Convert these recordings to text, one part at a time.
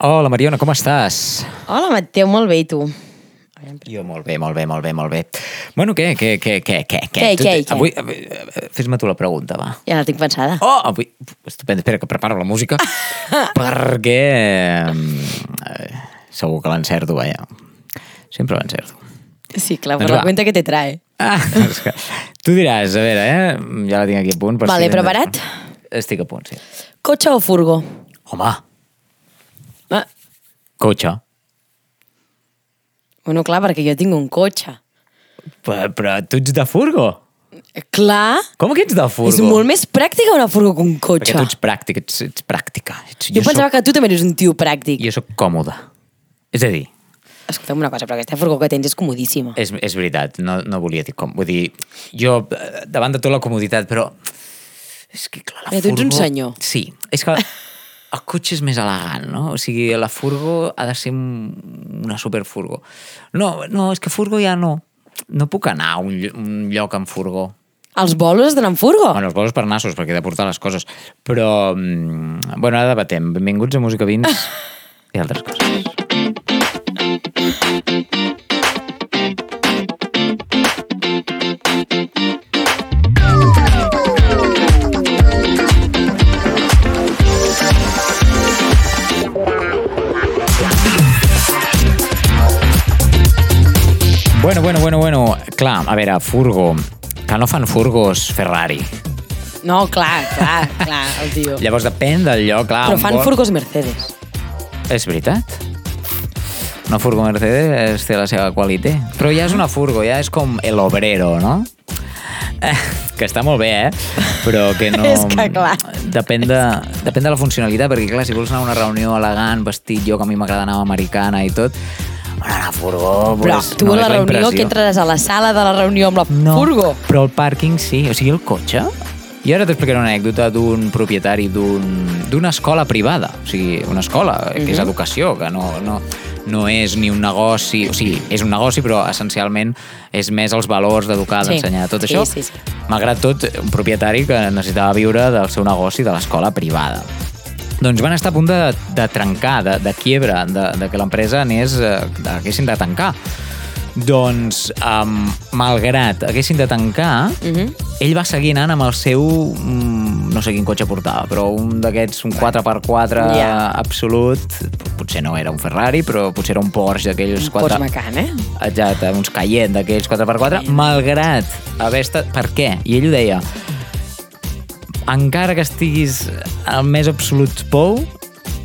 Hola, Mariona, com estàs? Hola, Mateu, molt bé, i tu? Jo molt bé, molt bé, molt bé, molt bé. Bueno, què, què, què, què, què? Què, Tu- què, què? Avui, eh, fes-me tu la pregunta, va. Ja la tinc pensada. Oh, avui... Estupendo, espera, que preparo la música. perquè... Eh, segur que l'encerto, vaja. Sempre l'encerto. Sí, clar, per Doncs la va. cuenta que te trae. Ah, és que, tu diràs, a veure, eh? Ja la tinc aquí a punt. Per Vale, si preparat? Estic a punt, sí. Cotxe o furgo? Home, cotxe. bueno, clar, perquè jo tinc un cotxe. Però, però tu ets de furgo? Clar, Com que ets de furgo? és molt més pràctica una furgo que un Perquè cotxe. tu ets pràctic, ets, ets pràctica. Ets, Jo, pensava que tu també eres un tio pràctic. Jo sóc còmode. És a dir, Escolta'm una cosa, però aquesta furgo que tens és comodíssima. és, és veritat, no, no volia dir com. Vull dir, jo, eh, davant de tot la comoditat, però... És que, clar, la Mira, tu ets un furgo... senyor. Sí, és que el cotxe és més elegant, no? O sigui, la furgo ha de ser un- una superfurgo. No, no, és que furgo ja no. No puc anar a un, un lloc amb furgó. Els bolos es donen furgo? Bueno, els bolos per nassos, perquè he de portar les coses. Però, mm, bueno, ara debatem. Benvinguts a Música Vins i altres coses. Bueno, bueno, bueno, bueno. Clar, a veure, furgo. Que no fan furgos Ferrari. No, clar, clar, clar, el tio. Llavors depèn del lloc, clar. Però fan vol- furgos Mercedes. És veritat. Una furgo Mercedes té la seva qualitat. Però ja és una furgo, ja és com el obrero, no? Eh, que està molt bé, eh? Però que no... És que, clar. Depèn de, depèn de la funcionalitat, perquè clar, si vols anar a una reunió elegant, vestit, jo que a mi m'agrada anar americana i tot, bueno, anar a furgó... Però pues, tu no a la reunió impressió. que entraràs a la sala de la reunió amb la No, furgo. però el pàrquing sí. O sigui, el cotxe... I ara t'explicaré una anècdota d'un propietari d'un- d'una escola privada. O sigui, una escola, que és Mhm. educació, que no, no, no és ni un negoci... O sigui, és un negoci, però essencialment és més els valors d'educar, Sí. d'ensenyar. Tot Sí, això, sí, sí. malgrat tot, un propietari que necessitava viure del seu negoci de l'escola privada. Doncs van estar a punt de, de trencar, de, de quiebra, de, de que l'empresa anés, eh, de- haguessin de tancar. Doncs, um, malgrat haguessin de tancar, Mhm. ell va seguir anant amb el seu... mm, no sé quin cotxe portava, però un d'aquests, un 4x4 Ja. absolut. Potser no era un Ferrari, però potser era un Porsche d'aquells Un Porsche 4... Macan, eh? Exacte, uns Cayenne d'aquells 4x4, malgrat haver estat... Per què? I ell ho deia, encara que estiguis al més absolut pou,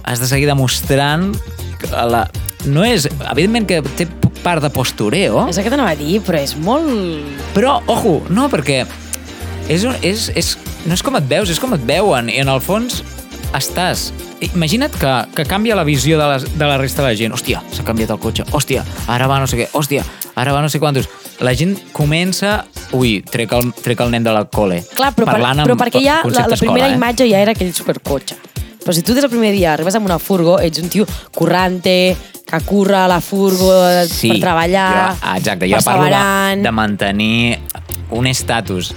has de seguir demostrant que la... No és... Evidentment que té part de postureo, És el que t'anava a dir, però és molt... però, ojo, no, perquè és, un- és, és, no és com et veus, és com et veuen, i en el fons estàs... Imagina't que, que canvia la visió de, les, de la resta de la gent. Hòstia, s'ha canviat el cotxe. Hòstia, ara va no sé què. Hòstia, ara va no sé quantos. La gent comença... Ui, trec el, trec el nen de la cole. Clar, però, per, Parlant amb però perquè ja la, la primera escola, eh? imatge ja era aquell supercotxe. Però si tu des del primer dia arribes amb una furgo, ets un tio currante, que curra a la furgo sí, per treballar, Jo, ah, exacte, jo parlo de, de mantenir un estatus.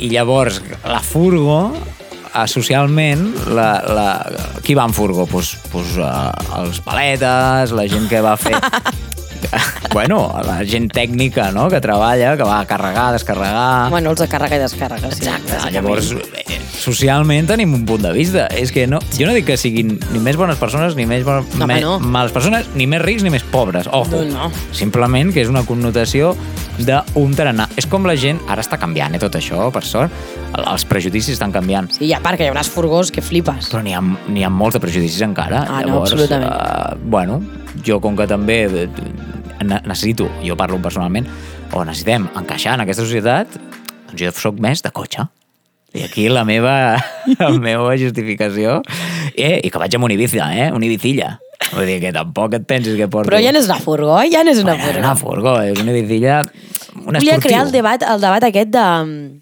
I llavors, la furgo, eh, socialment, la, la, qui va en furgo? Pues, pues, uh, els paletes, la gent que va fer... bueno, la gent tècnica, no?, que treballa, que va a carregar, descarregar... Bueno, els de càrrega i descàrrega, sí. Exacte, llavors eh, socialment tenim un punt de vista. És que no, jo no dic que siguin ni més bones persones, ni més bon, No, me, no. males persones, ni més rics ni més pobres. Ojo. No, no. Simplement que és una connotació d'un tarannà. És com la gent, ara està canviant eh, tot això, per sort, El- els prejudicis estan canviant. Sí, i a part que hi ha unes furgos que flipes. Però n'hi ha, ha molts de prejudicis encara. Ah, no, absolutament. Uh, bueno, jo com que també eh, necessito, jo parlo personalment, o necessitem encaixar en aquesta societat, doncs jo sóc més de cotxe. I aquí la meva, la meva justificació... Eh, I que vaig amb un Ibiza, eh? Un Ibicilla. Vull dir que tampoc et pensis que porto... Però ja no és una furgo, eh? Ja no és una Bueno, és furgo. una furgo, és una Ibicilla... Un Volia crear el debat, el debat aquest de mm,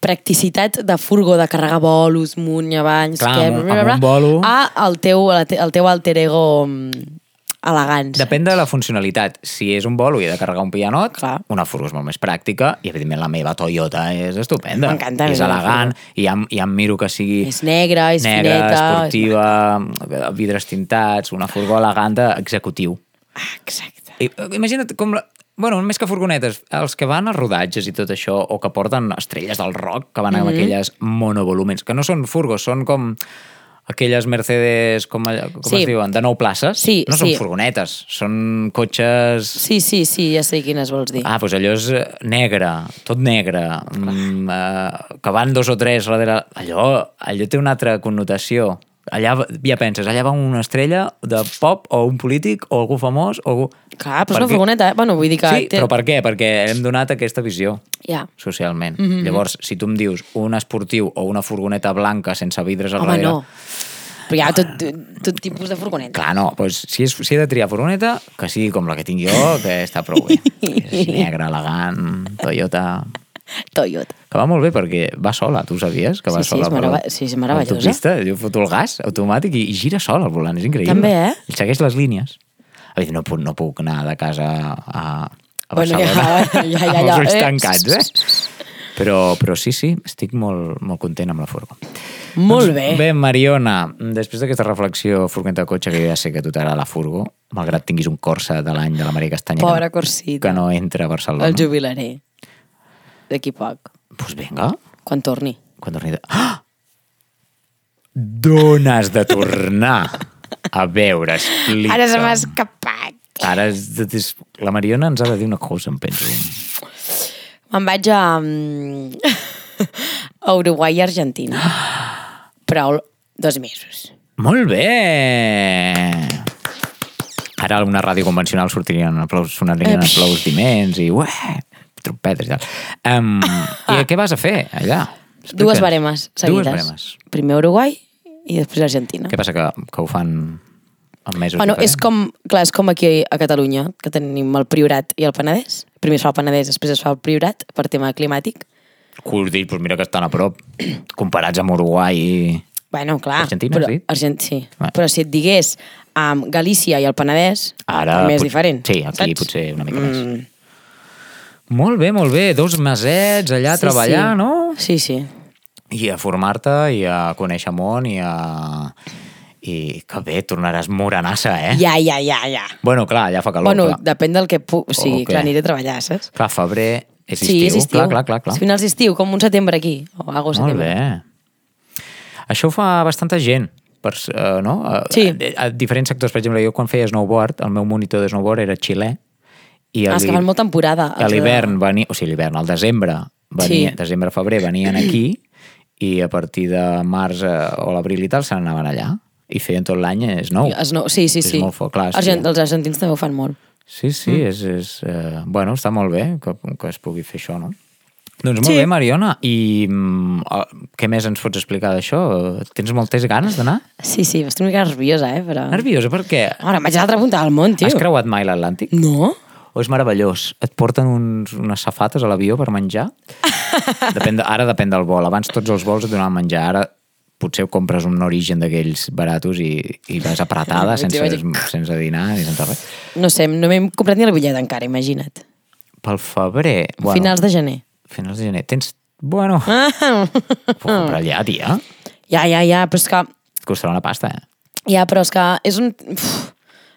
practicitat de furgo, de carregar bolos, munt i avall, Clar, que, amb un- amb un bolo. a el teu, el te- el teu alter ego mm, elegants. Depèn de la funcionalitat. Si és un i he de carregar un pianot, Clar. una furgo és molt més pràctica i, evidentment, la meva Toyota és estupenda. M'encanta És elegant i ja, ja em miro que sigui És negra, és negra, fineta. esportiva, vidres tintats, una furgó elegant d'executiu. Ah, exacte. I, eh, imagina't com... La... Bueno, més que furgonetes, els que van a rodatges i tot això, o que porten estrelles del rock, que van amb Mhm. aquelles monovolumens, que no són furgos, són com aquelles Mercedes, com, allà- com Sí. es diuen, de nou places. Sí, no sí. són furgonetes, són cotxes... Sí, sí, sí, ja sé quines vols dir. Ah, doncs allò és eh, negre, tot negre, mm, eh, que van dos o tres darrere... Allò, allò té una altra connotació. Allà ja penses, allà va una estrella de pop o un polític o algú famós o algú... Clar, però és una furgoneta, eh? Bueno, vull dir que... Sí, però per què? Perquè hem donat aquesta visió Ja. socialment. Mm -hmm. Llavors, si tu em dius un esportiu o una furgoneta blanca sense vidres al Home, darrere... no. Però hi ha tot, tot tipus de furgoneta. Clar, no, doncs, si, és, si he de triar furgoneta, que sigui com la que tinc jo, que està prou bé. és negra, elegant, Toyota... Toyota. Que va molt bé perquè va sola, tu sabies que va Sí, sí, sola és marava- sí, és meravellosa. l'autopista, jo foto el gas automàtic i, i gira sola el volant, és increïble. També, eh? I segueix les línies. A veure, no puc, no puc anar de casa a, a Bueno, ja, Barcelona ja, ja, amb ja, els ulls eh? tancats, eh? Però, però sí, sí, estic molt, molt content amb la furgo. Molt bé. Bé, Mariona, després d'aquesta reflexió furgoneta de cotxe, que ja sé que a tu t'agrada la furgo, malgrat tinguis un Corsa de l'any de la Maria Castanya Pobra que, Corsita. que no entra a Barcelona. El jubilaré. D'aquí poc. Doncs pues vinga, Quan torni. quan torni de... Ah! D'on has de tornar? A veure, explica. Ara se m'ha escapat. Ara és, és, la Mariona ens ha de dir una cosa, em penso. Me'n vaig a... mm, a Uruguai i Argentina. Però dos mesos. Molt bé! Ara una ràdio convencional sortirien aplaus, sonarien aplaudiments i ué, trompetes i tal. Um, I què vas a fer allà? Dues baremes seguides. Dues baremes. Primer Uruguai i després Argentina. Què passa, que, que ho fan en mesos Bueno, és diferents? com, clar, és com aquí a Catalunya, que tenim el Priorat i el Penedès. Primer es fa el Penedès, després es fa el Priorat, per tema climàtic. Curt, doncs mira que estan a prop, comparats amb Uruguai i... Bueno, clar. Argentina, però, has dit? Argent, sí. Va. Però si et digués um, Galícia i el Penedès, Ara... també és pot- diferent. Sí, aquí saps? potser una mica més. Mm, Molt bé, molt bé. Dos mesets allà a sí, treballar, sí. no? Sí, sí. I a formar-te i a conèixer món i a... I que bé, tornaràs morenassa, eh? Ja, ja, ja, ja. Bueno, clar, ja fa calor, bueno, clar. depèn del que puc... O sigui, O què? clar, aniré a treballar, saps? Clar, febrer és sí, estiu. és estiu. Clar, clar, clar. clar. És finals d'estiu, com un setembre aquí. O agost, Molt setembre. bé. Això ho fa bastanta gent, per, uh, no? A, Sí. A, a, diferents sectors. Per exemple, jo quan feia snowboard, el meu monitor de snowboard era xilè. I Ah, és que fan molt temporada. A l'hivern, venia, o sigui, l'hivern, al desembre, venia, Sí. desembre, febrer, venien aquí i a partir de març eh, o l'abril i tal se n'anaven allà i feien tot l'any snow. Es no, sí, sí, És sí. molt fort, clar, sí. Argent, els argentins també ho fan molt. Sí, sí, mm. és, és, eh, bueno, està molt bé que, que es pugui fer això, no? Doncs molt Sí. bé, Mariona. I mm, què més ens pots explicar d'això? Tens moltes ganes d'anar? Sí, sí, estic una mica nerviosa, eh? Però... Nerviosa, per què? Ara, vaig a l'altra punta del món, tio. Has creuat mai l'Atlàntic? No? O és meravellós? Et porten uns, unes safates a l'avió per menjar? depèn de, ara depèn del vol. Abans tots els vols et donaven menjar. Ara potser compres un origen d'aquells baratos i, i vas apretada sense, sense dinar ni sense res. No sé, no m'he comprat ni el bitllet encara, imagina't. Pel febrer... Bueno. Finals de gener. Finals de gener. Tens... Bueno, Ah, puc comprar allà, tia. ja, ja, ja, però és que... Et costarà una pasta, eh? Ja, però és que és un... Uf,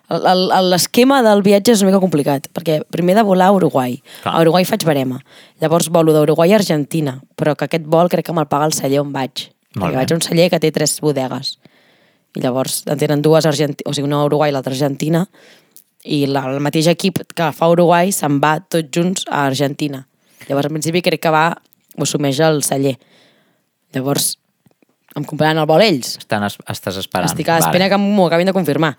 L'esquema del viatge és una mica complicat, perquè primer de volar a Uruguai. Clar. A Uruguai faig barema. Llavors volo d'Uruguai a Argentina, però que aquest vol crec que me'l paga el celler on vaig. Perquè vaig a un celler que té tres bodegues. I llavors en tenen dues a Argentina, o sigui, una a Uruguai i l'altra Argentina, i la, el mateix equip que fa Uruguai se'n va tots junts a Argentina. Llavors, en principi, crec que va, ho assumeix el celler. Llavors, em compraran el vol ells. Estan, es- estàs esperant. Estic a l'espera que m'ho acabin de confirmar.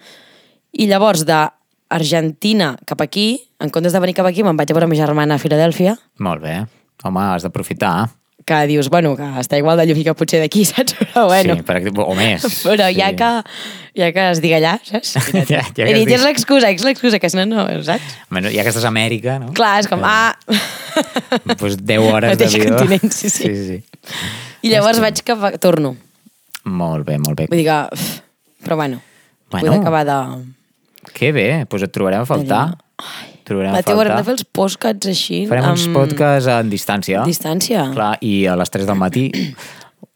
I llavors, d'Argentina cap aquí, en comptes de venir cap aquí, me'n vaig a veure ma germana a Filadèlfia, Molt bé. Home, has d'aprofitar. que dius, bueno, que està igual de lluny que potser d'aquí, saps? Però bueno, Sí, per o més. però ja, Sí. que, ja que es diga allà, saps? Ja- ja que es dit, digui. és l'excusa, és l'excusa, que si no, no, saps? Bueno, ja que estàs a Amèrica, no? Clar, és com, ah... Pues 10 hores d'avió. continent, sí, sí. sí, sí. I llavors vaig cap a... Torno. Molt bé, molt bé. Vull dir que... Però bueno, Bueno. vull acabar de... Que bé, doncs et trobarem a faltar. Trobarem a Mateu, haurem faltar. de fer els podcasts així. Farem uns amb podcasts en distància. Distància. Clar, i a les 3 del matí...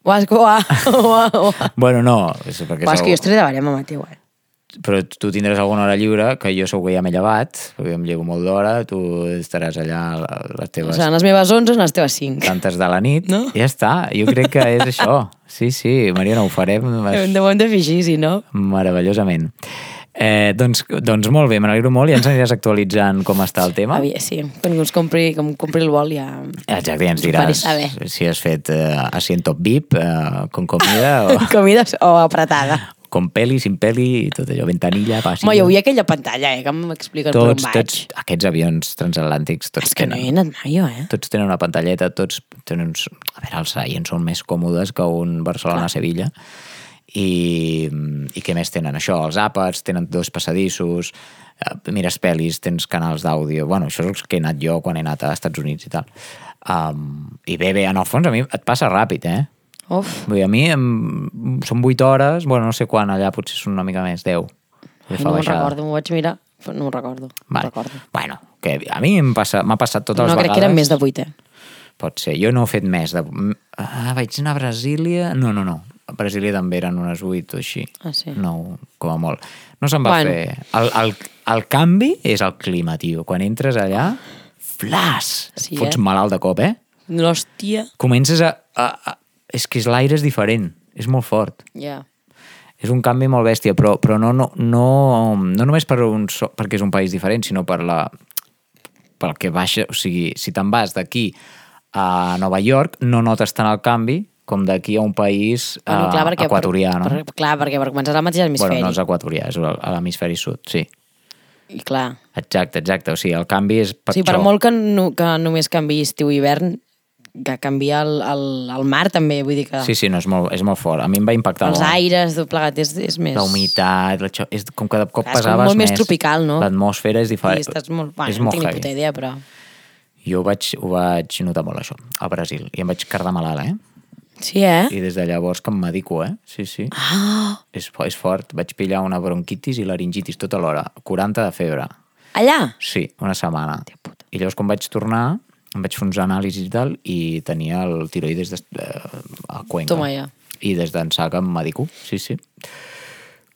Que uah, uah, uah. bueno, no, és perquè és sou- que jo estaré davant amb Mateu, eh? però tu tindràs alguna hora lliure, que jo segur que ja m'he llevat, perquè em llevo molt d'hora, tu estaràs allà a les teves Seran les meves 11 o les teves 5. tantes de la nit. No? Ja està, jo crec que és això. Sí, sí, Mariona, ho farem de, ho hem de fer així, si no... meravellosament. Eh, doncs, doncs molt bé, me n'alegro molt i ens aniràs actualitzant com està el tema. Aviam, sí, quan us compri, com compri el vol ja... Exacte, ja ens diràs si has fet eh, asiento VIP, eh, con comida o Comides o apretada. con peli, sin peli, i tot allò, ventanilla, passi. Home, jo vull aquella pantalla, eh, que m'expliquen per on vaig. tots, aquests avions transatlàntics, tots És que no tenen, hi he anat mai, jo, eh? tots tenen una pantalleta, tots tenen uns... A veure, els seients són més còmodes que un Barcelona-Sevilla. I, I què més tenen? Això, els àpats, tenen dos passadissos, eh, mires pel·lis, tens canals d'àudio... Bueno, això és el que he anat jo quan he anat a Estats Units i tal. Um, I bé, bé, en el fons a mi et passa ràpid, eh? Uf, Vull dir, a mi em, són 8 hores, bueno, no sé quan, allà potser són una mica més, 10. ai, no me'n recordo, m'ho vaig mirar, no me'n recordo. No Vale. recordo. Bueno, que a mi em passa- m'ha passat totes No, les crec vegades. que eren més de 8, eh? Pot ser. Jo no he fet més de... Ah, vaig anar a Brasília... No, no, no. A Brasília també eren unes 8 o així. Ah, sí? No, com a molt. No se'n va Bueno. fer... El, el, el canvi és el clima, tio. Quan entres allà, flas! Sí, Et fots eh? malalt de cop, eh? L'hòstia... Comences a... a, a és que l'aire és diferent. És molt fort. Ja. És un canvi molt bèstia, però, però no, no, no, no només per un, so- perquè és un país diferent, sinó per la, pel que baixa, o sigui, si te'n vas d'aquí a Nova York, no notes tant el canvi com d'aquí a un país Bueno, eh, clar, perquè, equatorià, no? Per, per, clar, perquè per començar és el mateix hemisferi. Bueno, no és equatorià, és a l'hemisferi sud, sí. I clar... Exacte, exacte. O sigui, el canvi és per Sí, per això. molt que, no, que només canvi estiu i hivern, que canvia el, el, el mar també, vull dir que Sí, sí, no, és molt, és molt fort. A mi em va impactar els molt. aires, tot plegat, és, és més... La humitat, la xo... és com que de cop Clar, és com pesaves molt més tropical, no? L'atmosfera és I diferent. estàs molt... Bueno, és no molt tinc ni puta idea, però... Jo ho vaig, ho vaig notar molt, això, al Brasil. I em vaig quedar malalt, eh? Sí, eh? I des de llavors que em medico, eh? Sí, sí. Ah, És, és fort. Vaig pillar una bronquitis i laringitis tota l'hora. 40 de febre. allà? Sí, una setmana. I llavors quan vaig tornar, em vaig fer uns anàlisis i tal, i tenia el tiroides de, eh, a Cuenca. Toma ja. I des d'ençà que em medico, sí, sí.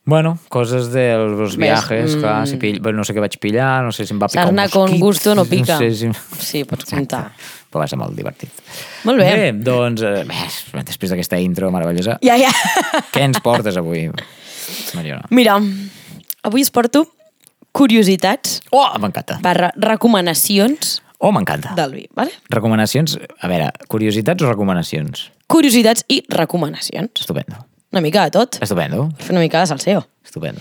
Bueno, coses dels viajes, mm. clar, si pill... bueno, no sé què vaig pillar, no sé si em va picar un Sarna con mosquit. gusto no pica. No sé si... Sí, pots comptar. Però va ser molt divertit. Molt bé. Bé, doncs, eh, després d'aquesta intro meravellosa, Ja, ja. què ens portes avui, Mariona? Mira, avui es porto curiositats Oh, m'encanta. barra recomanacions Oh, m'encanta. del vi, vale? Recomanacions, a veure, curiositats o recomanacions? Curiositats i recomanacions. Estupendo. Una mica de tot. Estupendo. Fer una mica de salseo. Estupendo.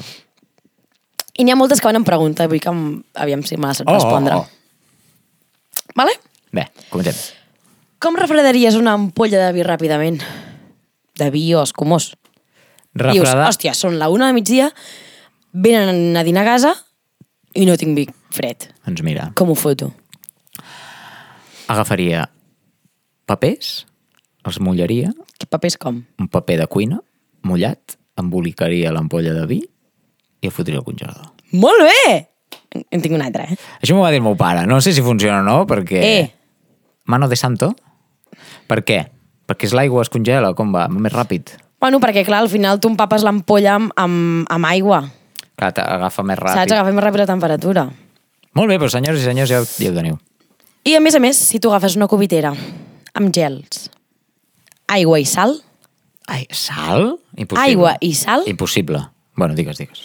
I n'hi ha moltes que van en pregunta, vull que em, aviam si me les saps Oh, respondre. oh, oh. Vale? Bé, comencem. Com refredaries una ampolla de vi ràpidament? De vi o escumós? Dius, Refredar... hòstia, són la una de migdia, venen a dinar a casa i no tinc vi fred. Doncs mira, Com ho foto? agafaria papers, els mullaria, Que papers com? un paper de cuina, mullat, embolicaria l'ampolla de vi i el fotria al congelador. Molt bé! En, tinc un altre, eh? Això m'ho va dir el meu pare. No sé si funciona o no, perquè... Eh. Mano de santo? Per què? Perquè és l'aigua es congela, com va? Més ràpid. Bueno, perquè clar, al final tu empapes l'ampolla amb, amb, amb aigua. Clar, t'agafa més Saps? ràpid. Agafa més ràpid la temperatura. Molt bé, però senyors i senyors, ja, ho- ja ho teniu. I a més a més, si tu agafes una cubitera amb gels, aigua i sal, Ai, sal? Impossible. aigua i sal, Impossible. Bueno, digues, digues.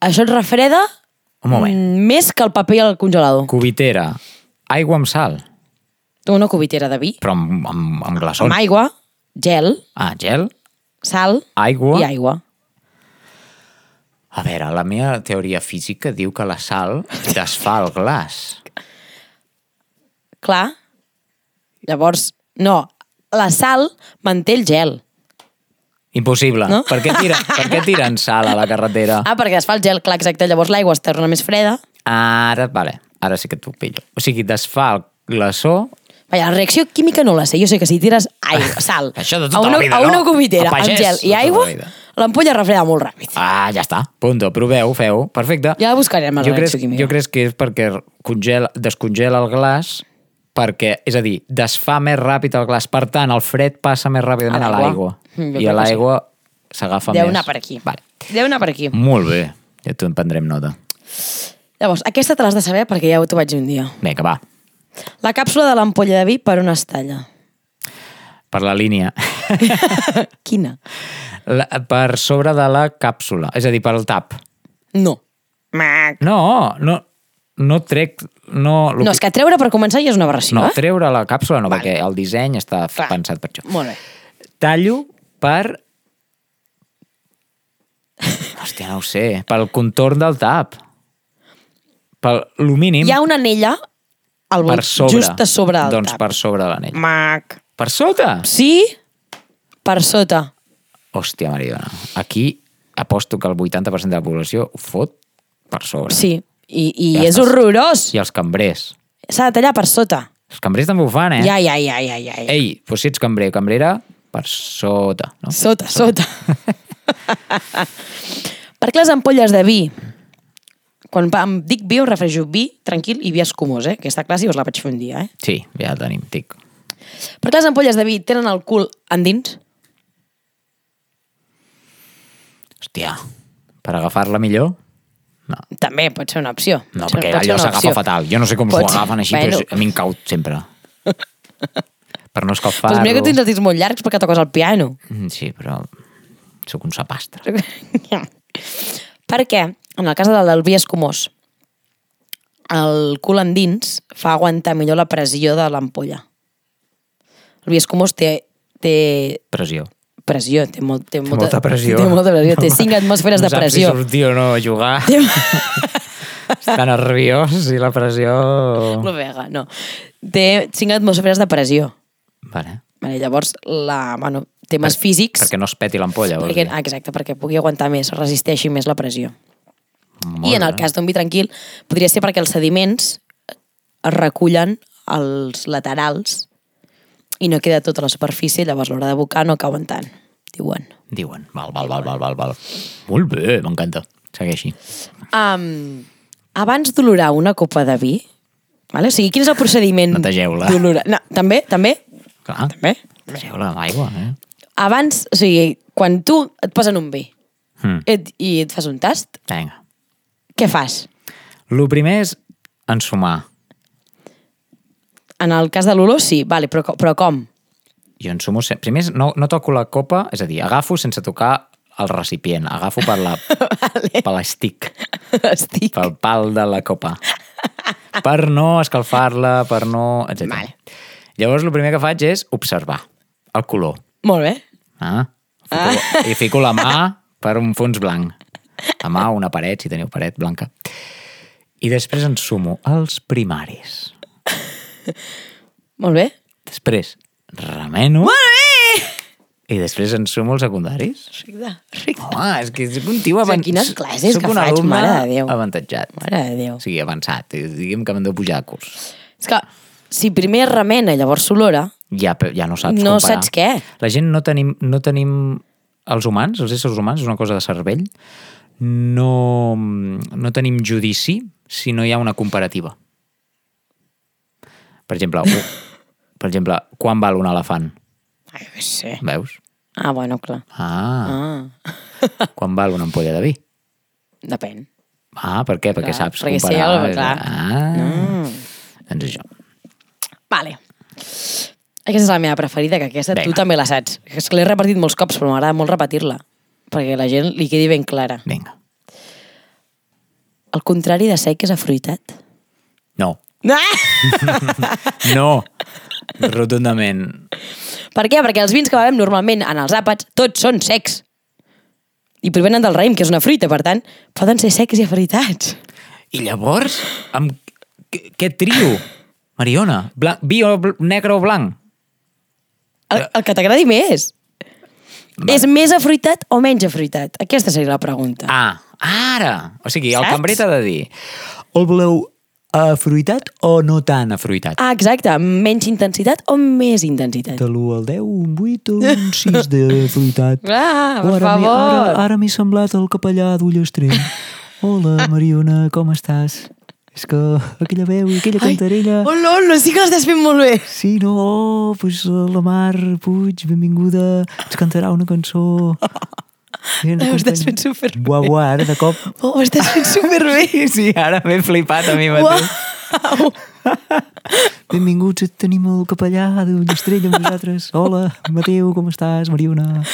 això et refreda Un moment. mm, més que el paper al congelador. Cubitera, aigua amb sal, Una cubitera de vi, però amb, amb, amb glaçons. amb aigua, gel, Ah, gel, sal aigua... i aigua. A veure, la meva teoria física diu que la sal desfà el glaç. Clar. Llavors, no, la sal manté el gel. Impossible. No? Per, què tira, per què tiren sal a la carretera? Ah, perquè es fa el gel, clar, exacte. Llavors l'aigua es torna més freda. Ara, vale, ara sí que t'ho pillo. O sigui, desfà el glaçó... Vaja, la reacció química no la sé. Jo sé que si tires aigua, sal, Això de a tota una, la vida, a una no? cubitera El amb gel i tota aigua, la. L'ampolla refreda molt ràpid. Ah, ja està. Punto. Proveu, feu. Perfecte. Ja la buscarem, a jo la crec, Química. jo crec que és perquè congela, descongela el glaç perquè, és a dir, desfà més ràpid el glaç. Per tant, el fred passa més ràpidament A l'aigua. Mm, I a l'aigua s'agafa més. Deu anar per aquí. Vale. Deu anar per aquí. Molt bé. Ja t'ho en prendrem nota. Llavors, aquesta te l'has de saber perquè ja t'ho vaig dir un dia. Vinga, va. La càpsula de l'ampolla de vi per on es talla? Per la línia. Quina? La, per sobre de la càpsula. És a dir, per el tap. No. Mac. No, no, no trec... No, No, és que treure per començar ja és una aberració, no eh? treure la càpsula no, Vale. perquè el disseny està Clar. pensat per això. Molt bé. Tallo per... Hòstia, no ho sé. Pel contorn del tap. Pel lo mínim Hi ha una anella al volt, sobre. just a sobre del doncs tap. per sobre de l'anell. Mac. Per sota? Sí? Per sota. Hòstia, Mariona. Aquí aposto que el 80% de la població ho fot per sobre. Sí. I, i Ja és estàs. horrorós. I els cambrers. S'ha de tallar per sota. Els cambrers també ho fan, eh? Ja, ja, ja, ja, ja. ja. Ei, doncs si ets cambrer o cambrera, per sota, no? Sota, sota. per què les ampolles de vi? Quan em dic vi, em refereixo vi tranquil i vi escumós, eh? Aquesta classe us la vaig fer un dia, eh? Sí, ja la tenim, tic. Per què les ampolles de vi tenen el cul endins? Hòstia, per agafar-la millor? No, També pot ser una opció. no ser- perquè pot allò s'agafa fatal. Jo no sé com s'ho agafen així, Bueno. però a mi em cau sempre. per no escalfar-lo. Doncs mira que tens els dits molt llargs perquè toques el piano. Mm, Sí, però sóc un sapastre. perquè, en el cas del vi escumós, el cul endins fa aguantar millor la pressió de l'ampolla. El vi escumós té, té Pressió. Pressió, té, molt, té, Té molta pressió. Té molta pressió, té 5 atmosferes de no pressió. No saps si sortir o no a jugar. Està nerviós i la pressió... No vega, no. Té 5 atmosferes de pressió. Vale. Vale, llavors, la, bueno, temes físics... Perquè no es peti l'ampolla, perquè, ah, exacte, perquè pugui aguantar més, resisteixi més la pressió. Molt I en el bé. cas d'un vi tranquil, podria ser perquè els sediments es recullen als laterals i no queda tota la superfície, llavors l'hora de bocar no cauen tant, diuen. Diuen, val, val, val, val, val, val. Molt bé, m'encanta. Segueixi. Um, abans d'olorar una copa de vi, vale? o sigui, quin és el procediment Netegeu-la. d'olorar? No, també, també, Clar, també. deixeu-la amb aigua, eh? Abans, o sigui, quan tu et posen un vi Hmm. et, i et fas un tast, Vinga. què fas? Lo primer és ensumar. En el cas de l'olor, sí, vale, però, però com? Jo ensumo... se- Primer no, no toco la copa, és a dir, agafo sense tocar el recipient, agafo per la, vale. per l'estic, Estic. pel pal de la copa. Per no escalfar-la, per no... etc. Vale. Llavors, el primer que faig és observar el color. Molt bé. Ah? Fico, I fico la mà per un fons blanc. La mà o una paret, si teniu paret blanca. I després ensumo els primaris. Molt bé. Després remeno. I després ensumo els secundaris. Ricda, ricda. Home, és que soc un tio avançat. quines classes que faig, mare de Déu. avantatjat. Mare de Déu. O sigui, avançat. Diguem que m'han de pujar de curs. És que si primer remena i llavors s'olora, Ja, ja no saps No comparar. saps què. La gent no tenim, no tenim... Els humans, els éssers humans, és una cosa de cervell, no, no tenim judici si no hi ha una comparativa. Per exemple, u- per exemple, quan val un elefant? ai, no sé. Veus? Ah, bueno, clar. Ah, Ah, quan val una ampolla de vi? depèn. Ah, per què? Perquè Clar, saps perquè comparar. el- clar. Ah, Mm. doncs això. Vale. Aquesta és la meva preferida, que aquesta Vinga. tu també la saps. És que l'he repartit molts cops, però m'agrada molt repetir-la. Perquè la gent li quedi ben clara. Vinga. El contrari de sec és afruitat. No. No. Rotundament. Per què? Perquè els vins que bevem normalment en els àpats, tots són secs. I provenen del raïm, que és una fruita, per tant, poden ser secs i afruitats. I llavors, amb què, trio? Mariona, blanc, vi o bl negre o blanc? El, el que t'agradi més. Va. És més afruitat o menys afruitat? Aquesta seria la pregunta. Ah, ara! O sigui, el Saps? cambrer t'ha de dir el voleu afruitat o no tan afruitat? Ah, exacte. Menys intensitat o més intensitat? De l'1 al 10, un 8 o un 6 de fruitat. Ah, Oh, per ara favor. Ara, ara m'he semblat el capellà d'Ullastrell. Hola, Mariona, com estàs? És que aquella veu i aquella cantarella... Oh, no, no, sí que l'estàs fent molt bé. Sí, no, oh, pues la Mar Puig, benvinguda, ens cantarà una cançó. I ens Ho estàs fent superbé. Buah, buah, ara de cop... Oh, ho estàs fent superbé. Sí, ara m'he flipat a mi Uau. Benvinguts, tenim el capellà d'Ullastrell amb vosaltres. Hola, Mateu, com estàs? Mariona.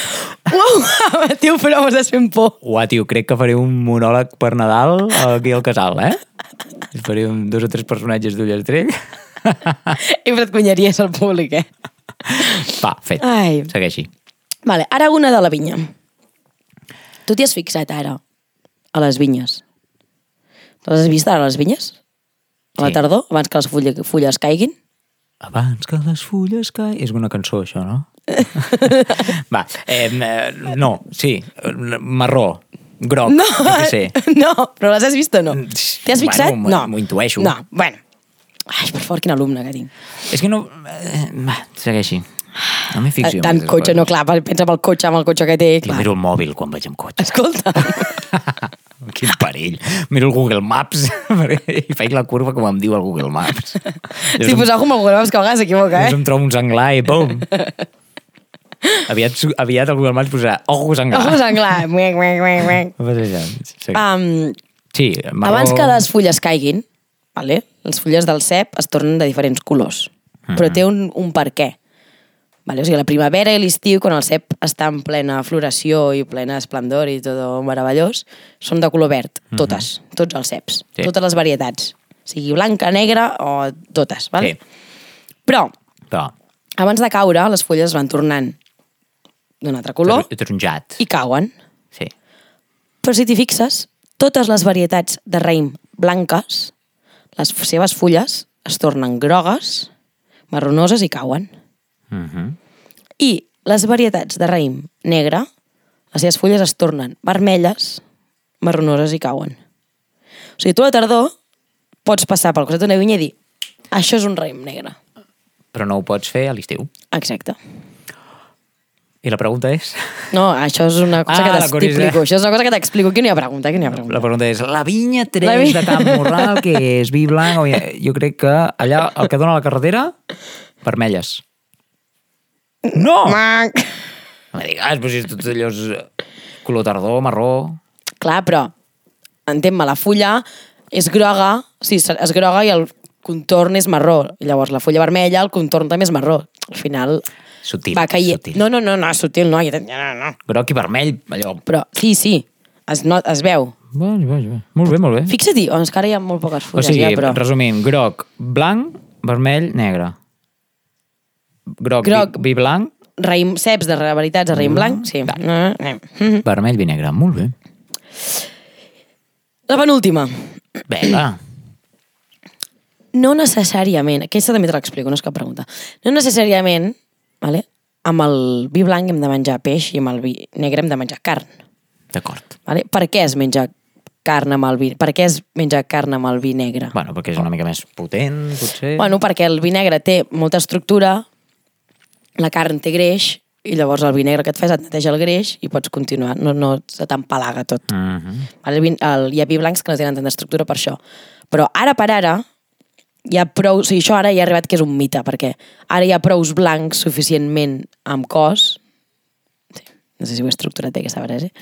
Uau, tio, però m'estàs fent por. Uah, tio, crec que faré un monòleg per Nadal aquí al casal, eh? Faré un, dos o tres personatges d'Ullastrell. I et cunyaries al públic, eh? Va, fet. Ai. Segueixi. Vale, ara una de la vinya. Tu t'hi has fixat ara, a les vinyes. Les has vist ara, les vinyes? A la Sí. tardor, abans que les fulles, fulles caiguin? Abans que les fulles caiguin... És una cançó, això, no? Va, eh, no, sí, marró, groc, No, jo què sé. no, però les has vist o no? T'hi has Bueno, fixat? m'ho- no. m'ho intueixo. No, bueno. Ai, per favor, quin alumne que tinc. És que no... Eh, va, segueixi. No m'hi fixo. Eh, en Tant cotxe, no, clar, pensa en el cotxe, amb el cotxe que té, Jo clar. miro el mòbil quan vaig amb cotxe. Escolta, Quin perill. Miro el Google Maps i faig la curva com em diu el Google Maps. si poseu com el Google Maps que a vegades s'equivoca, eh? em trobo un senglar i pum! aviat, aviat el Google Maps posarà ojo senglar. Ojo senglar. Muec, muec, muec, muec. Passejant. Sí, Um, sí marró... Abans que les fulles caiguin, vale? les fulles del cep es tornen de diferents colors, però té un, un per què. Vale? O sigui, la primavera i l'estiu, quan el cep està en plena floració i plena esplendor i tot meravellós, són de color verd, totes, tots els ceps, Sí. totes les varietats. sigui blanca, negra o totes. Vale? Sí, Però, però... abans de caure, les fulles es van tornant d'un altre color Tronjat. i cauen. Sí. Però si t'hi fixes, totes les varietats de raïm blanques, les seves fulles es tornen grogues, marronoses i cauen. Mm -hmm. I les varietats de raïm negre, les seves fulles es tornen vermelles, marronoses i cauen. O sigui, tu a la tardor pots passar pel costat d'una vinya i dir això és un raïm negre. Però no ho pots fer a l'estiu. Exacte. I la pregunta és... No, això és una cosa Ah, que t'explico. Això és una cosa que t'explico. Aquí no hi ha pregunta, aquí no hi ha pregunta. La pregunta és, la vinya 3 La vi- de Camp Morral, que és vi blanc, o... jo crec que allà, el que dona la carretera, vermelles. No! Mac. No me digues, però si tot allò és eh, color tardor, marró... Clar, però entén-me, la fulla és groga, sí, és groga i el contorn és marró. I llavors la fulla vermella, el contorn també és marró. Al final Sutil, va caient. sutil. No, no, no, no, sutil, no, ja, no, no. Groc i vermell, allò... Però sí, sí, es, no, es veu. Vaja, vaja. Molt bé, molt bé. Fixa-t'hi, oh, és que ara hi ha molt poques O fulles sigui, ja, però... resumint, groc, blanc, vermell, negre. Groc, Groc. Vi, vi blanc, Raïm, ceps de varietats de raïm blanc, sí. Anem. Mhm. vermell, vi negre. Molt bé. La penúltima. Vinga. No necessàriament, aquesta també te l'explico, no és cap pregunta. No necessàriament, vale, amb el vi blanc hem de menjar peix i amb el vi negre hem de menjar carn. D'acord. Vale? Per què es menja carn amb el vi? Per què es menja carn amb el vi negre? Bueno, perquè és una mica més potent, potser. Bueno, perquè el vi negre té molta estructura, la carn té greix, i llavors el vi negre que et fas et neteja el greix i pots continuar, no, no se t'empalaga tot. Mm -hmm. Vale, el, vi- el, hi ha vi blancs que no tenen tanta estructura per això. Però ara per ara, hi ha prou... O sigui, això ara ja ha arribat que és un mite, perquè ara hi ha prous blancs suficientment amb cos... Sí, no sé si ho he estructurat bé, aquesta frase. Sí,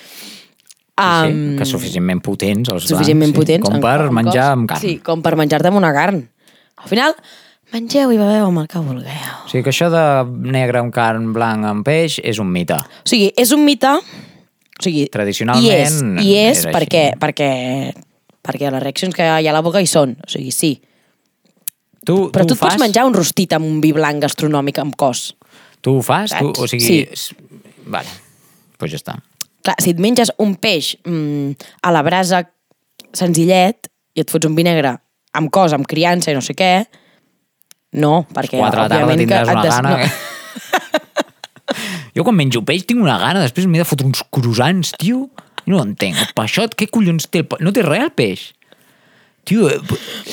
Um, que suficientment potents, els suficientment blancs, potents. Sí, com en- per en menjar cos. amb carn. Sí, com per menjar-te amb una carn. Al final, mengeu i beveu amb el que vulgueu. O sigui que això de negre amb carn, blanc amb peix, és un mite. O sigui, és un mite... O sigui, Tradicionalment I és, i és així. perquè, perquè, perquè les reaccions que hi ha a la boca hi són. O sigui, sí. Tu, Però tu, tu, et pots fas? menjar un rostit amb un vi blanc gastronòmic amb cos. Tu ho fas? Tu, o sigui... Sí. Vale, doncs pues ja està. Clar, si et menges un peix mm, a la brasa senzillet i et fots un vi negre amb cos, amb criança i no sé què, no, perquè Quatre de la tarda tindràs una des- gana. no. que- jo quan menjo peix tinc una gana, després m'he de fotre uns croissants, tio. No ho entenc. El peixot, què collons té el. No té res el peix. Tio, eh,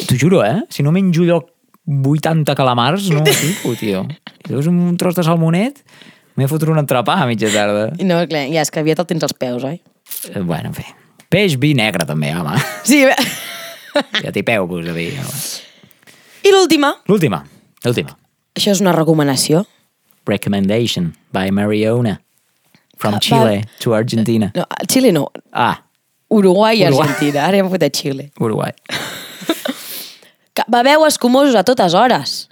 t'ho juro, eh? Si no menjo allò 80 calamars, no fico, tio. Si veus un tros de salmonet, m'he fotut un entrepà a mitja tarda. No, clar, ja, és que aviat el tens als peus, oi? Eh, Bueno, en fi. Peix, vi negre, també, home. Sí, bé. Ja t'hi peu, pues, de vi. home. I l'última, L'última, l'última. això és una recomanació. Recommendation by Mariona. From Va- Chile to Argentina. No, Xile no, Ah, Uruguai i Uruguai. Argentina. Ara ja hem fotat Xile. Uruguai. Que beveu escumosos a totes hores.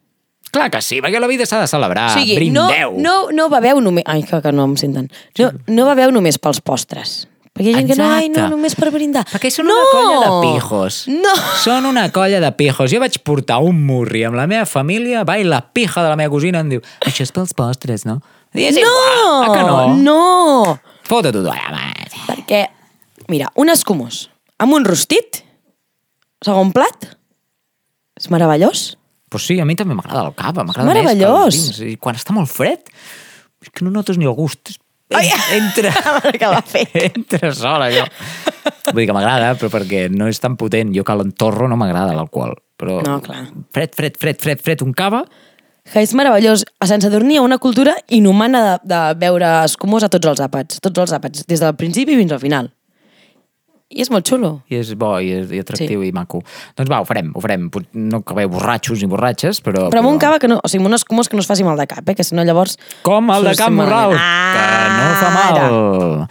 Clar que sí, perquè la vida s'ha de celebrar. o sigui, no, Brindeu. no, no beveu només... Ai, que, que no em senten. No, no beveu només pels postres. Perquè hi ha gent que no, ai, no, només per brindar. Perquè són no! una colla de pijos. No! Són una colla de pijos. Jo vaig portar un murri amb la meva família, va, i la pija de la meva cosina em diu això és pels postres, no? I és no! igual, que no? No! Fota-t'ho, home. Perquè, mira, un escumós amb un rostit, segon plat, és meravellós. Pues sí, a mi també m'agrada el cava, m'agrada més que els vins. I quan està molt fred, és que no notes ni el gust. Ai. Entra, que va fer. entra sola, allò. Vull dir que m'agrada, però perquè no és tan potent. Jo que l'entorro no m'agrada l'alcohol. Però No, clar. fred, fred, fred, fred, fred, un cava, Que és meravellós. A Sant Sadurní hi ha una cultura inhumana de, de beure escumós a tots els àpats. Tots els àpats, des del principi fins al final. I és molt xulo. i és bo i, és, i atractiu sí. i maco. Doncs va, ho farem, ho farem. No acabeu borratxos ni borratxes, però... Però amb un cava que no... O sigui, amb un escumós que no es faci mal de cap, eh? Que si no llavors... Com el de Camp Morral, malament. que no fa Ara. mal.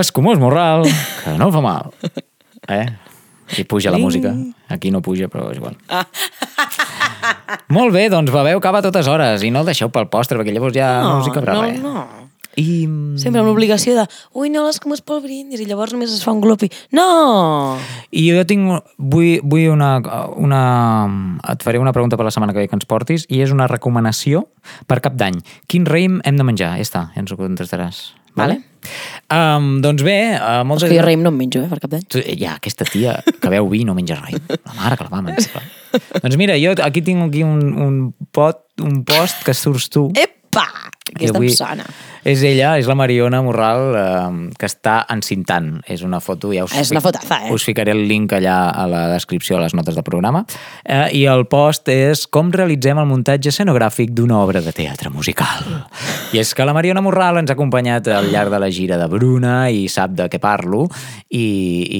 Escumós Morral, que no fa mal. Eh? I puja la música. Aquí no puja, però és igual. Molt bé, doncs beveu cava a totes hores i no el deixeu pel postre, perquè llavors ja no, us hi cabrà no, res. no. I... Sempre amb l'obligació de ui, no, l'escumós pel brindis, i llavors només es fa un glopi. No! I jo tinc, vull, vull una, una... Et faré una pregunta per la setmana que ve que ens portis i és una recomanació per cap d'any. Quin raïm hem de menjar? Ja està, ja ens ho contestaràs. Vale? Um, doncs bé, uh, moltes... Que jo raïm no em menjo, eh, per cap d'any. Ja, aquesta tia que veu vi no menja raïm. La mare que la va menjar. doncs mira, jo aquí tinc aquí un, un pot, un post que surts tu. Epa! Aquesta avui em sona. És ella, és la Mariona Morral, eh, que està encintant. És una foto, ja us, És una fotaza, eh? us ficaré el link allà a la descripció, a les notes del programa. Eh, I el post és com realitzem el muntatge escenogràfic d'una obra de teatre musical. I és que la Mariona Morral ens ha acompanyat al llarg de la gira de Bruna i sap de què parlo, i,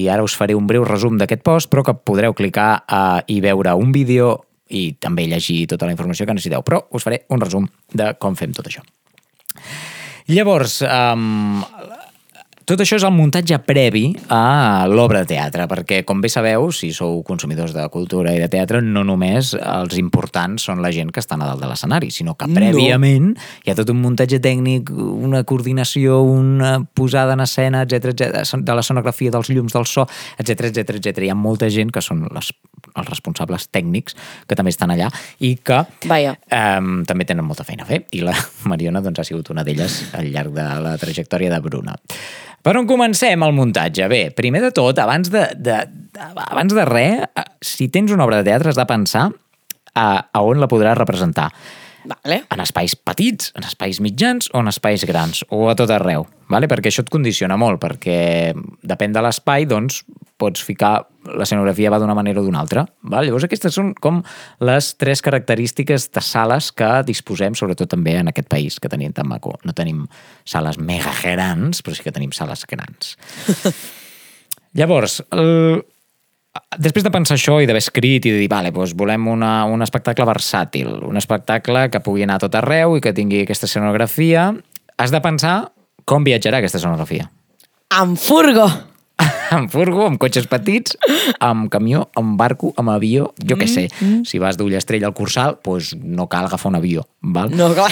i ara us faré un breu resum d'aquest post, però que podreu clicar eh, i veure un vídeo i també llegir tota la informació que necessiteu. Però us faré un resum de com fem tot això. Llavors, um, tot això és el muntatge previ a l'obra de teatre, perquè, com bé sabeu, si sou consumidors de cultura i de teatre, no només els importants són la gent que estan a dalt de l'escenari, sinó que No. prèviament hi ha tot un muntatge tècnic, una coordinació, una posada en escena, etc etc de la sonografia, dels llums, del so, etc etc etc. Hi ha molta gent que són les, els responsables tècnics que també estan allà i que um, també tenen molta feina a fer i la Mariona doncs, ha sigut una d'elles al llarg de la trajectòria de Bruna. Per on comencem el muntatge? Bé, primer de tot, abans de, de, de, abans de res, eh, si tens una obra de teatre has de pensar a, a on la podràs representar. Vale. En espais petits, en espais mitjans o en espais grans, o a tot arreu, vale? perquè això et condiciona molt, perquè depèn de l'espai, doncs pots ficar l'escenografia va d'una manera o d'una altra. Val? Llavors aquestes són com les tres característiques de sales que disposem, sobretot també en aquest país que tenim tan maco. No tenim sales mega grans, però sí que tenim sales grans. Llavors, el... després de pensar això i d'haver escrit i de dir, vale, doncs volem una, un espectacle versàtil, un espectacle que pugui anar a tot arreu i que tingui aquesta escenografia, has de pensar com viatjarà aquesta escenografia. Amb furgo! Amb furgo, amb cotxes petits, amb camió, amb barco, amb avió, jo què sé. Si vas d'Ullastrell al Cursal, doncs no cal agafar un avió, val? No, clar.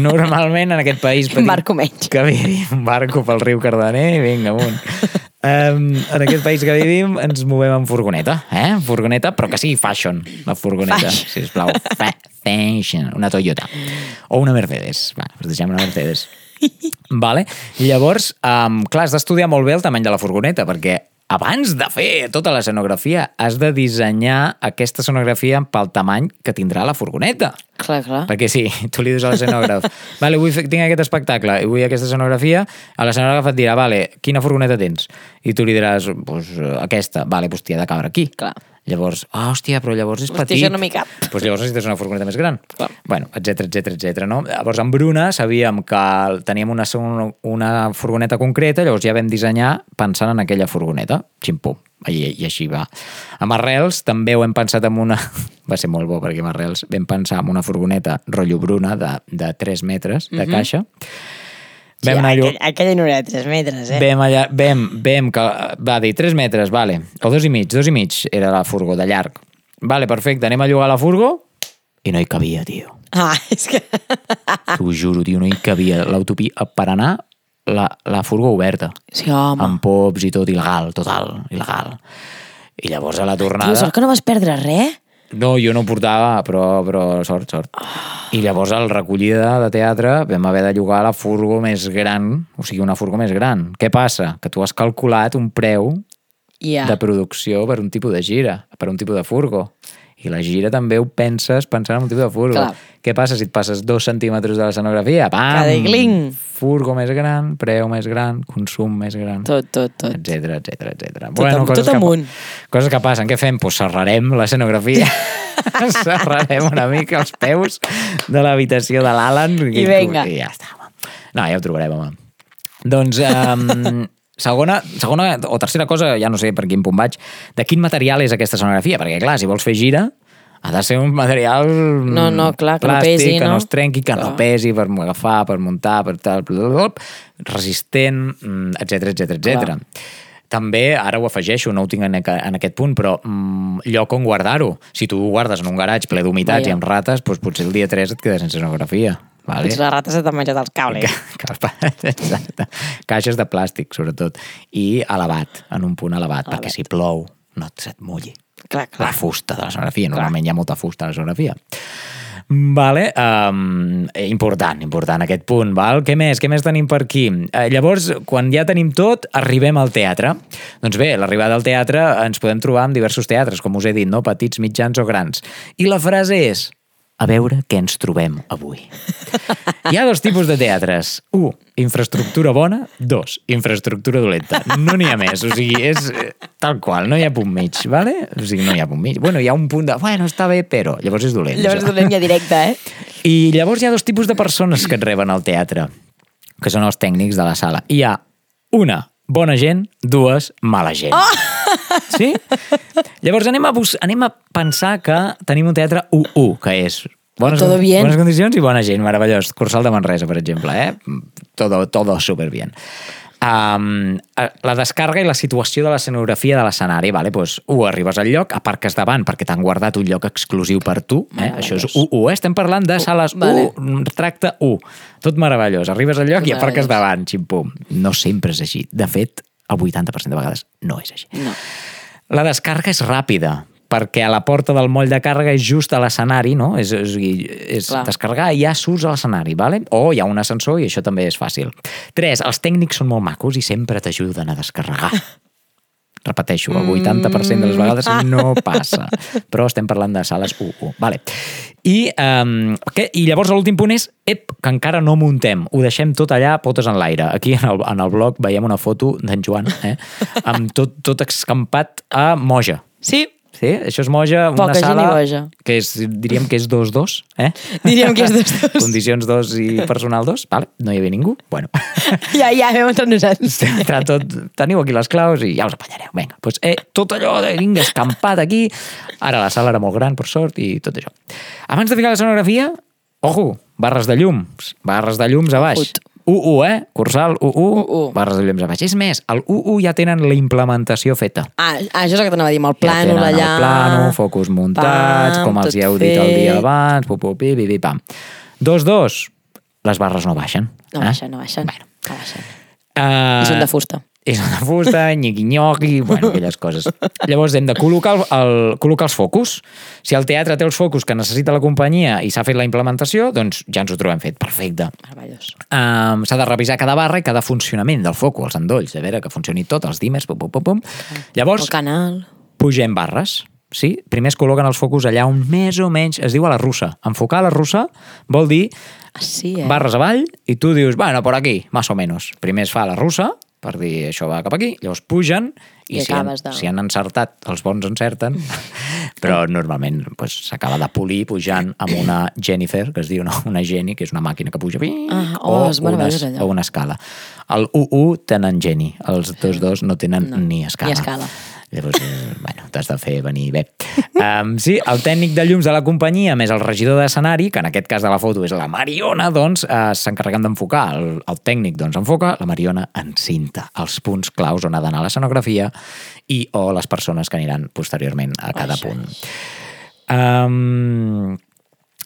Normalment en aquest país petit... Barco menys. Que vivim, un barco pel riu Cardener, vinga, amunt. Um, en aquest país que vivim ens movem en furgoneta, eh? Furgoneta, però que sigui fashion, la furgoneta, Fashion. sisplau. Fa fashion, una Toyota. O una Mercedes. Va, us deixem una Mercedes. Vale? Llavors, um, clar, has d'estudiar molt bé el tamany de la furgoneta, perquè abans de fer tota l'escenografia, has de dissenyar aquesta escenografia pel tamany que tindrà la furgoneta. Clar, clar. Perquè sí, tu li dius a l'escenògraf, vale, vull fer, tinc aquest espectacle i vull aquesta escenografia, a l'escenògraf et dirà, vale, quina furgoneta tens? I tu li diràs, pues, aquesta, vale, pues t'hi ha de cabre aquí. Clar. Llavors, ah, hòstia, però llavors és Hòstia, petit. això no m'hi cap. Pues llavors necessites una furgoneta més gran. Clar. Bueno, etc etc etc. no? Llavors, amb Bruna sabíem que teníem una, una furgoneta concreta, llavors ja vam dissenyar pensant en aquella furgoneta. Ximpum. I, I així va. Amb Arrels també ho hem pensat en una... Va ser molt bo, perquè amb Arrels vam pensar en una furgoneta rotllo Bruna de, de 3 metres de caixa. Sí, anar aquell, aquella no era de 3 metres, eh? Vam, allà, vam, vam, que va dir 3 metres, vale, o dos i mig, dos i mig era la furgo de llarg. Vale, perfecte, anem a llogar la furgo i no hi cabia, tio. Ah, és que... T'ho juro, tio, no hi cabia l'autopia per anar la, la furgo oberta. Sí, home. Amb pops i tot, il·legal, total, il·legal. I llavors a la Tio, tornada... sort que no vas perdre res. No, jo no portava, però, però sort, sort. I llavors al recollida de teatre vam haver de llogar la furgo més gran, o sigui, una furgo més gran. Què passa? Que tu has calculat un preu Ja. de producció per un tipus de gira, per un tipus de furgo. I la gira també ho penses pensant en un tipus de furgo. Clar. Què passa si et passes dos centímetres de l'escenografia? Pam! Furgo més gran, preu més gran, consum més gran Tot, tot, tot. etc etc etc. Tot am- tot amunt. que, coses que passen. Què fem? Pues serrarem l'escenografia. serrarem una mica els peus de l'habitació de l'Alan. I venga. I ja està, home. No, ja ho trobarem, home. Doncs, um, segona, segona o tercera cosa, ja no sé per quin punt vaig, de quin material és aquesta escenografia? Perquè, clar, si vols fer gira, ha de ser un material No, no, clar, que no plàstic, pesi, que no no? es trenqui, que no Clar. pesi per agafar, per muntar, per tal, blablabla, resistent, etc etc etc. També, ara ho afegeixo, no ho tinc en, aqu- en aquest punt, però mm, lloc on guardar-ho. Si tu ho guardes en un garatge ple d'humitats Vaja. i amb rates, doncs potser el dia 3 et quedes sense escenografia. Vale? Potser les rates se t'han menjat els cables. Ca- Exacte. Caixes de plàstic, sobretot. I elevat, en un punt elevat, Elevat. perquè si plou no et se't mulli. Clar, La clar. fusta de l'escenografia. Normalment hi ha molta fusta a l'escenografia. Vale, um, important, important aquest punt, val? Què més? Què més tenim per aquí? Uh, llavors, quan ja tenim tot, arribem al teatre. Doncs bé, l'arribada al teatre ens podem trobar en diversos teatres, com us he dit, no? petits, mitjans o grans. I la frase és, a veure què ens trobem avui. Hi ha dos tipus de teatres. Un, infraestructura bona. Dos, infraestructura dolenta. No n'hi ha més. O sigui, és eh, tal qual. No hi ha punt mig, vale? O sigui, no hi ha punt mig. Bueno, hi ha un punt de, bueno, està bé, però... Llavors és dolent. Llavors això. donem ja directe, eh? I llavors hi ha dos tipus de persones que et reben al teatre, que són els tècnics de la sala. Hi ha una, bona gent, dues, mala gent. Oh! Sí? Llavors anem a, bus anem a pensar que tenim un teatre UU, que és bones, Todo bien. bones condicions i bona gent, meravellós. Cursal de Manresa, per exemple, eh? Todo, todo super bien. Um, la descàrrega i la situació de l'escenografia de l'escenari, vale? pues, u, arribes al lloc, aparques davant perquè t'han guardat un lloc exclusiu per tu, eh? això és UU, eh? estem parlant de sales vale. U, tracte U, tot meravellós, arribes al lloc Tot i aparques davant, ximpum. No sempre és així, de fet, el 80% de vegades no és així. No. La descàrrega és ràpida, perquè a la porta del moll de càrrega és just a l'escenari, no? És, és, és Clar. descarregar i ja surts a l'escenari, vale? o hi ha un ascensor i això també és fàcil. Tres, els tècnics són molt macos i sempre t'ajuden a descarregar. Repeteixo, el 80% de les vegades no passa. Però estem parlant de sales 1-1. Vale. I, um, què? I llavors l'últim punt és ep, que encara no muntem. Ho deixem tot allà, potes en l'aire. Aquí en el, en el blog veiem una foto d'en Joan, eh? amb tot, tot escampat a Moja. Sí, Sí, això és Moja, una Poca gent sala i boja. que és, diríem que és 2-2, eh? diríem que és dos dos. Condicions 2 i personal 2, vale? no hi havia ningú, bueno. Ja, ja, vam entrar nosaltres. Entra tot, teniu aquí les claus i ja us apanyareu. Vinga, doncs, eh, tot allò de vinga, escampat aquí. Ara la sala era molt gran, per sort, i tot això. Abans de ficar l'escenografia, ojo, barres de llums, barres de llums a baix. Ut. UU, eh? Cursal, UU, UU. barres de llums a baix. És més, el UU ja tenen la implementació feta. Ah, això és el que t'anava a dir, amb el Ja plànol tenen allà... el plano, focus muntats, pam, com els hi heu dit el dia abans, pu, pu, pi, pi, pi, pam. Dos, dos, les barres no baixen. No eh? baixen, no baixen. Bueno. No baixen. Uh, I són de fusta. És una fusta, nyiqui-nyoqui, bueno, aquelles coses. Llavors hem de col·locar, el, el, col·locar els focus. Si el teatre té els focus que necessita la companyia i s'ha fet la implementació, doncs ja ens ho trobem fet, perfecte. Um, s'ha de revisar cada barra i cada funcionament del foco, els endolls, de veure que funcioni tot, els dimmers, pum, pum, pum, pum. Llavors, El canal. pugem barres. Sí? Primer es col·loquen els focus allà on més o menys es diu a la russa. Enfocar a la russa vol dir sí, eh? barres avall i tu dius, bueno, por aquí, más o menos. Primer es fa la russa, per dir això va cap aquí, llavors pugen i, I si, han, de- si han encertat, els bons encerten, però normalment pues, s'acaba de polir pujant amb una Jennifer, que es diu no? una Jenny, que és una màquina que puja, Ah, oh, meravellós, una, o una escala. El UU tenen Jenny, els dos dos no tenen No, ni escala. ni escala. Llavors, eh, bueno, t'has de fer venir bé. Um, sí, el tècnic de llums de la companyia, més el regidor d'escenari, que en aquest cas de la foto és la Mariona, doncs uh, s'encarreguen d'enfocar. El, el tècnic doncs enfoca, la Mariona encinta els punts claus on ha d'anar l'escenografia i o les persones que aniran posteriorment a cada Això punt. Um,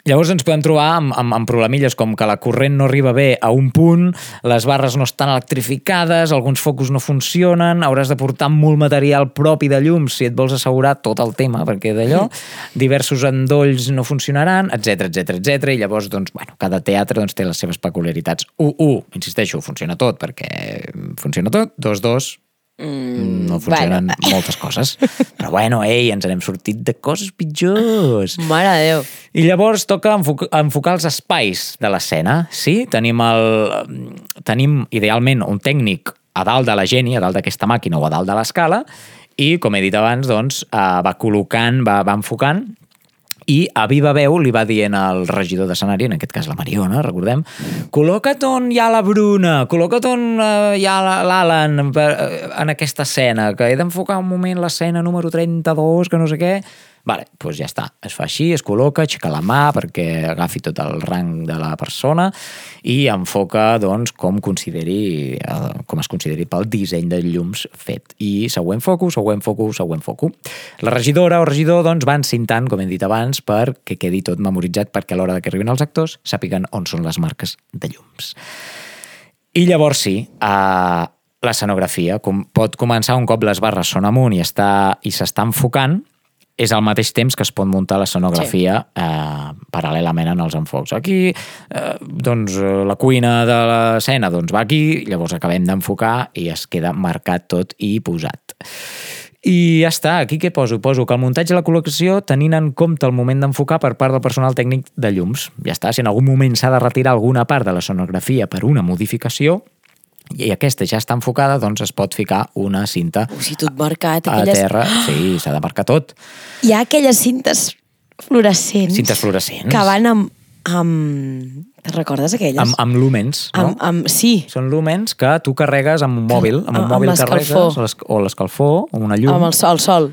Llavors ens podem trobar amb, amb, amb problemilles com que la corrent no arriba bé a un punt, les barres no estan electrificades, alguns focus no funcionen, hauràs de portar molt material propi de llum si et vols assegurar tot el tema, perquè d'allò diversos endolls no funcionaran, etc etc etc i llavors, doncs, bueno, cada teatre doncs, té les seves peculiaritats. 1, 1, insisteixo, funciona tot, perquè funciona tot. 2, 2, Mm, no funcionen bueno. moltes coses. Però bueno, ei, ens n'hem sortit de coses pitjors. Mare de Déu. I llavors toca enfocar, enfocar els espais de l'escena, sí? Tenim, el, tenim idealment un tècnic a dalt de la geni, a dalt d'aquesta màquina o a dalt de l'escala, i, com he dit abans, doncs, eh, va col·locant, va, va enfocant, i a viva veu li va dient al regidor d'escenari, en aquest cas la Mariona, recordem, col·loca't on hi ha la Bruna, col·loca't on uh, hi ha la- l'Alan eh, en aquesta escena, que he d'enfocar un moment l'escena número 32, que no sé què... Vale, doncs ja està. Es fa així, es col·loca, aixeca la mà perquè agafi tot el rang de la persona i enfoca doncs, com, consideri, eh, com es consideri pel disseny de llums fet. I següent foco, següent foco, següent foco. La regidora o regidor doncs, van cintant, com hem dit abans, perquè quedi tot memoritzat perquè a l'hora que arribin els actors sàpiguen on són les marques de llums. I llavors sí, eh, l'escenografia com pot començar un cop les barres són amunt i està i s'està enfocant, és al mateix temps que es pot muntar l'escenografia sí. eh, paral·lelament en els enfocs. Aquí, eh, doncs, eh, la cuina de l'escena doncs, va aquí, llavors acabem d'enfocar i es queda marcat tot i posat. I ja està, aquí què poso? Poso que el muntatge i la col·locació tenint en compte el moment d'enfocar per part del personal tècnic de llums. Ja està, si en algun moment s'ha de retirar alguna part de la sonografia per una modificació, i aquesta ja està enfocada, doncs es pot ficar una cinta O sigui, tot marcat. a Aquelles... terra. Sí, s'ha de marcar tot. Hi ha aquelles cintes fluorescents. Cintes fluorescents. Que van amb... amb... Te'n recordes aquelles? Amb, amb lúmens, no? amb, amb... Sí, Són lúmens que tu carregues amb un mòbil, amb un amb mòbil carregues, o l'escalfor, o amb una llum, amb el sol. El sol.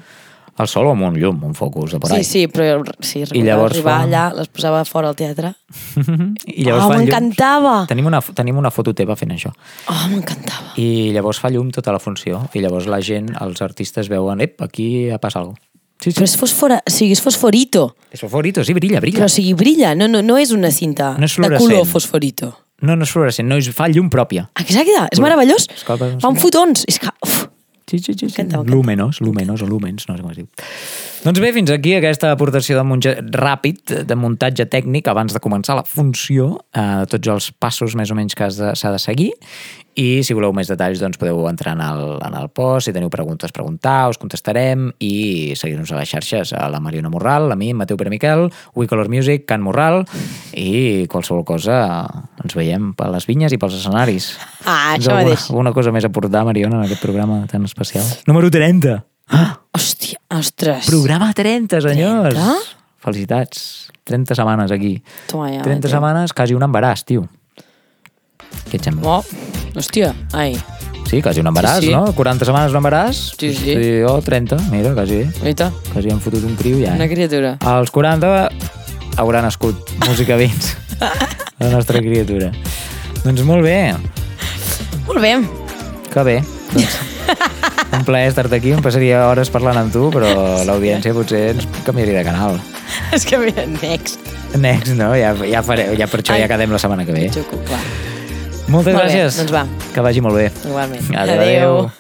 El sol o amb un llum, un focus de por Sí, ahí. sí, però sí, recordo llavors arribar fa- allà, les posava fora al teatre. I llavors Oh, llums. m'encantava! Tenim una, tenim una foto teva fent això. Oh, m'encantava. I llavors fa llum tota la funció. I llavors la gent, els artistes veuen, ep, aquí ha passat alguna cosa. Sí, sí. Però és fosfora, o sigui, és fosforito. És fosforito, sí, brilla, brilla. Però, o sigui, brilla, no, no, no és una cinta No és de color fosforito. No, no és fluorescent, no, és, fa llum pròpia. Exacte, és meravellós. Escolta, un fotons. És que, uf, Sí, sí, sí. sí. Lúmenos, lúmenos o lúmens, no sé com es diu. Doncs bé, fins aquí aquesta aportació de muntatge ràpid, de muntatge tècnic, abans de començar la funció, eh, tots els passos més o menys que has de- s'ha de, seguir, i si voleu més detalls doncs podeu entrar en el, en el post, si teniu preguntes, preguntar, us contestarem, i seguir-nos a les xarxes, a la Mariona Morral, a mi, Mateu Pere Miquel, We Color Music, Can Morral, i qualsevol cosa ens veiem per les vinyes i pels escenaris. Ah, això alguna, mateix. alguna cosa més a aportar, Mariona, en aquest programa tan especial? Número 30! Ah, hòstia, ostres. programa 30, senyors! 30? Felicitats. 30 setmanes aquí. Toma ja, 30 tio. setmanes, quasi un embaràs, tio. Què et sembla? Oh, hòstia, ai, Sí, quasi un embaràs, Sí, sí. no? 40 setmanes un embaràs? Sí, sí. O 30, mira, quasi bé. oita, Quasi han fotut un criu ja. una Eh? criatura. Als 40 haurà nascut música vins. la nostra criatura. Doncs molt bé, Molt bé. que bé. Doncs, un plaer estar-te aquí, em passaria hores parlant amb tu, però l'audiència potser ens canviaria de canal. És que mira, next. Next, no? Ja, ja, faré, ja per això Ai. ja quedem la setmana que ve. Xoco, clar. Moltes Molt bé, gràcies. doncs va. Que vagi molt bé. Igualment. Adéu. adéu.